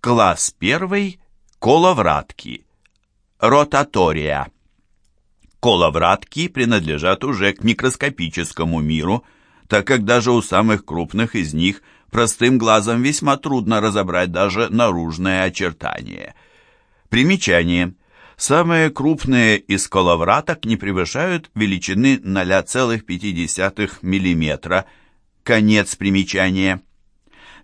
Класс первый. Коловратки. Ротатория. Коловратки принадлежат уже к микроскопическому миру, так как даже у самых крупных из них простым глазом весьма трудно разобрать даже наружное очертание. Примечание. Самые крупные из коловраток не превышают величины 0,5 мм. Конец примечания.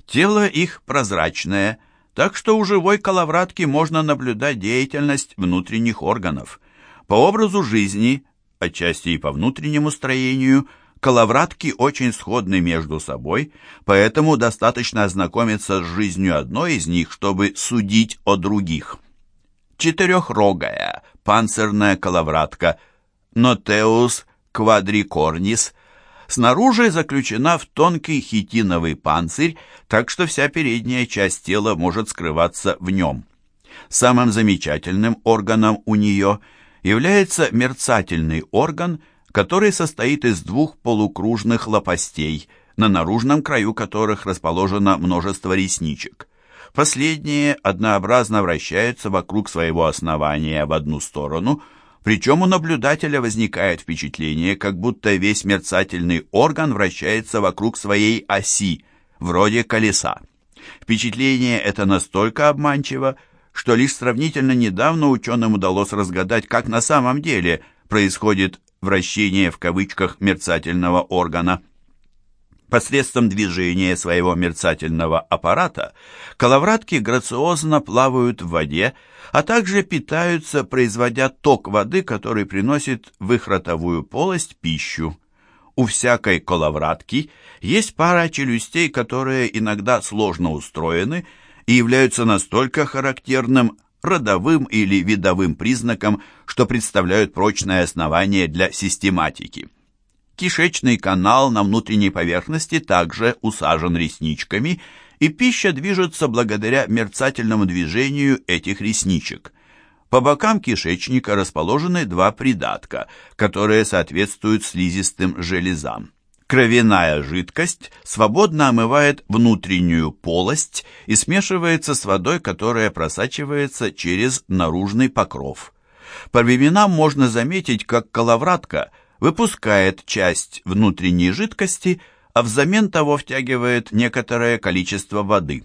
Тело их прозрачное, так что у живой коловратки можно наблюдать деятельность внутренних органов. По образу жизни, отчасти и по внутреннему строению, коловратки очень сходны между собой, поэтому достаточно ознакомиться с жизнью одной из них, чтобы судить о других четырехрогая панцирная коловратка Нотеус квадрикорнис снаружи заключена в тонкий хитиновый панцирь, так что вся передняя часть тела может скрываться в нем. Самым замечательным органом у нее является мерцательный орган, который состоит из двух полукружных лопастей, на наружном краю которых расположено множество ресничек. Последние однообразно вращаются вокруг своего основания в одну сторону, причем у наблюдателя возникает впечатление, как будто весь мерцательный орган вращается вокруг своей оси, вроде колеса. Впечатление это настолько обманчиво, что лишь сравнительно недавно ученым удалось разгадать, как на самом деле происходит вращение в кавычках мерцательного органа. Посредством движения своего мерцательного аппарата коловратки грациозно плавают в воде, а также питаются, производя ток воды, который приносит в их ротовую полость пищу. У всякой коловратки есть пара челюстей, которые иногда сложно устроены и являются настолько характерным родовым или видовым признаком, что представляют прочное основание для систематики. Кишечный канал на внутренней поверхности также усажен ресничками, и пища движется благодаря мерцательному движению этих ресничек. По бокам кишечника расположены два придатка, которые соответствуют слизистым железам. Кровяная жидкость свободно омывает внутреннюю полость и смешивается с водой, которая просачивается через наружный покров. По временам можно заметить, как коловратка – выпускает часть внутренней жидкости, а взамен того втягивает некоторое количество воды.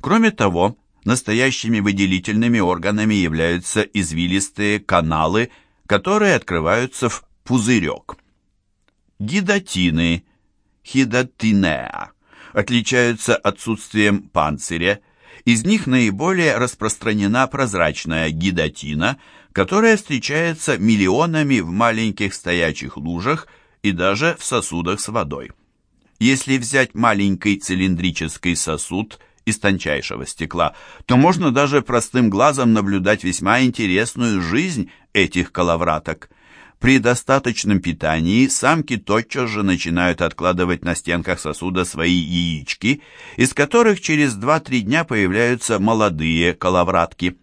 Кроме того, настоящими выделительными органами являются извилистые каналы, которые открываются в пузырек. Гидатины, хидатинеа, отличаются отсутствием панциря, из них наиболее распространена прозрачная гидатина, которая встречается миллионами в маленьких стоячих лужах и даже в сосудах с водой. Если взять маленький цилиндрический сосуд из тончайшего стекла, то можно даже простым глазом наблюдать весьма интересную жизнь этих коловраток. При достаточном питании самки тотчас же начинают откладывать на стенках сосуда свои яички, из которых через 2-3 дня появляются молодые коловратки.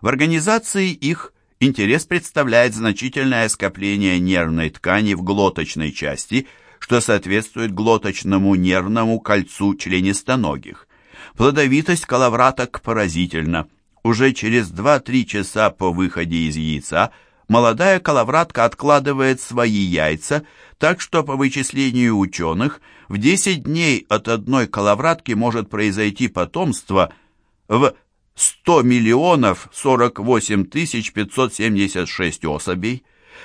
В организации их интерес представляет значительное скопление нервной ткани в глоточной части, что соответствует глоточному нервному кольцу членистоногих. Плодовитость коловраток поразительна. Уже через 2-3 часа по выходе из яйца – молодая коловратка откладывает свои яйца, так что по вычислению ученых в 10 дней от одной коловратки может произойти потомство в 100 миллионов 48 тысяч 576 особей.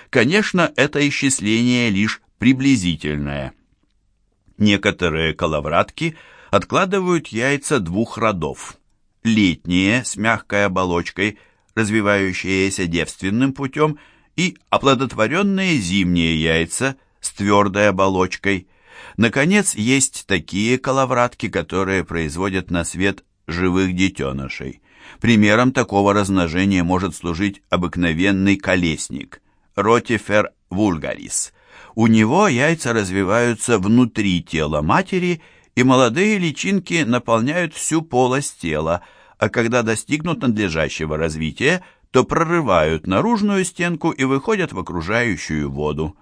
Конечно, это исчисление лишь приблизительное. Некоторые коловратки откладывают яйца двух родов. Летние с мягкой оболочкой – развивающиеся девственным путем, и оплодотворенные зимние яйца с твердой оболочкой. Наконец, есть такие коловратки, которые производят на свет живых детенышей. Примером такого размножения может служить обыкновенный колесник – Ротифер вульгарис. У него яйца развиваются внутри тела матери, и молодые личинки наполняют всю полость тела – а когда достигнут надлежащего развития, то прорывают наружную стенку и выходят в окружающую воду.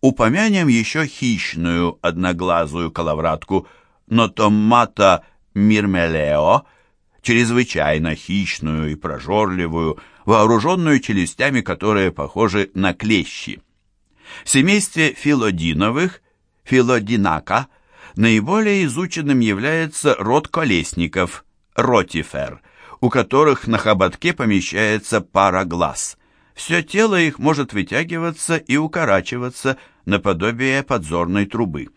Упомянем еще хищную одноглазую коловратку Нотомата мирмелео, чрезвычайно хищную и прожорливую, вооруженную челюстями, которые похожи на клещи. В семействе филодиновых, филодинака, наиболее изученным является род колесников, ротифер, у которых на хоботке помещается пара глаз. Все тело их может вытягиваться и укорачиваться наподобие подзорной трубы.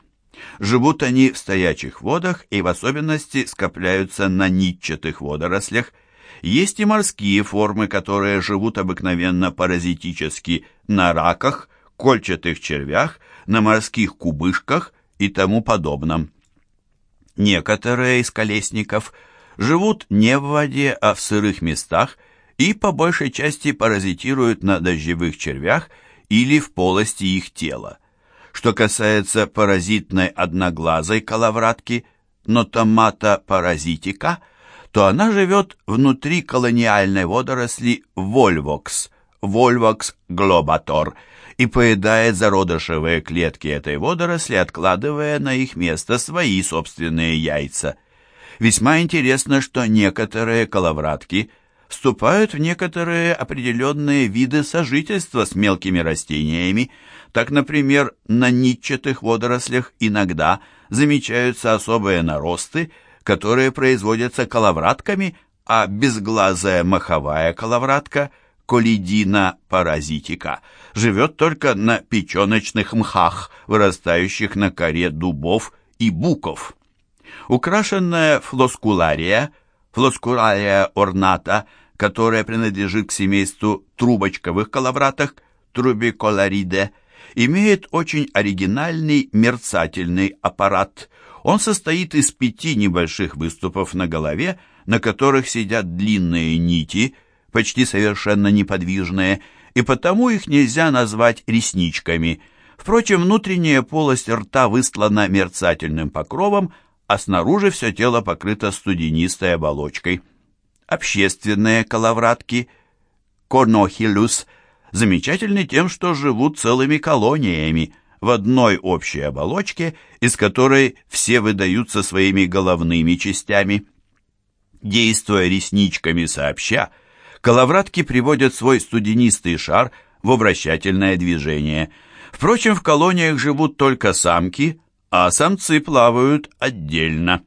Живут они в стоячих водах и в особенности скопляются на нитчатых водорослях. Есть и морские формы, которые живут обыкновенно паразитически на раках, кольчатых червях, на морских кубышках и тому подобном. Некоторые из колесников живут не в воде, а в сырых местах и по большей части паразитируют на дождевых червях или в полости их тела. Что касается паразитной одноглазой коловратки, нотомата паразитика, то она живет внутри колониальной водоросли вольвокс, вольвокс глобатор, и поедает зародышевые клетки этой водоросли, откладывая на их место свои собственные яйца. Весьма интересно, что некоторые коловратки вступают в некоторые определенные виды сожительства с мелкими растениями. Так, например, на нитчатых водорослях иногда замечаются особые наросты, которые производятся коловратками, а безглазая маховая коловратка – колидина паразитика живет только на печеночных мхах, вырастающих на коре дубов и буков. Украшенная флоскулария, флоскулария орната, которая принадлежит к семейству трубочковых коловраток, трубиколариде, имеет очень оригинальный мерцательный аппарат. Он состоит из пяти небольших выступов на голове, на которых сидят длинные нити, почти совершенно неподвижные, и потому их нельзя назвать ресничками. Впрочем, внутренняя полость рта выстлана мерцательным покровом, а снаружи все тело покрыто студенистой оболочкой. Общественные коловратки, конохилюс, замечательны тем, что живут целыми колониями в одной общей оболочке, из которой все выдаются своими головными частями. Действуя ресничками сообща, коловратки приводят свой студенистый шар в обращательное движение. Впрочем, в колониях живут только самки, а самцы плавают отдельно.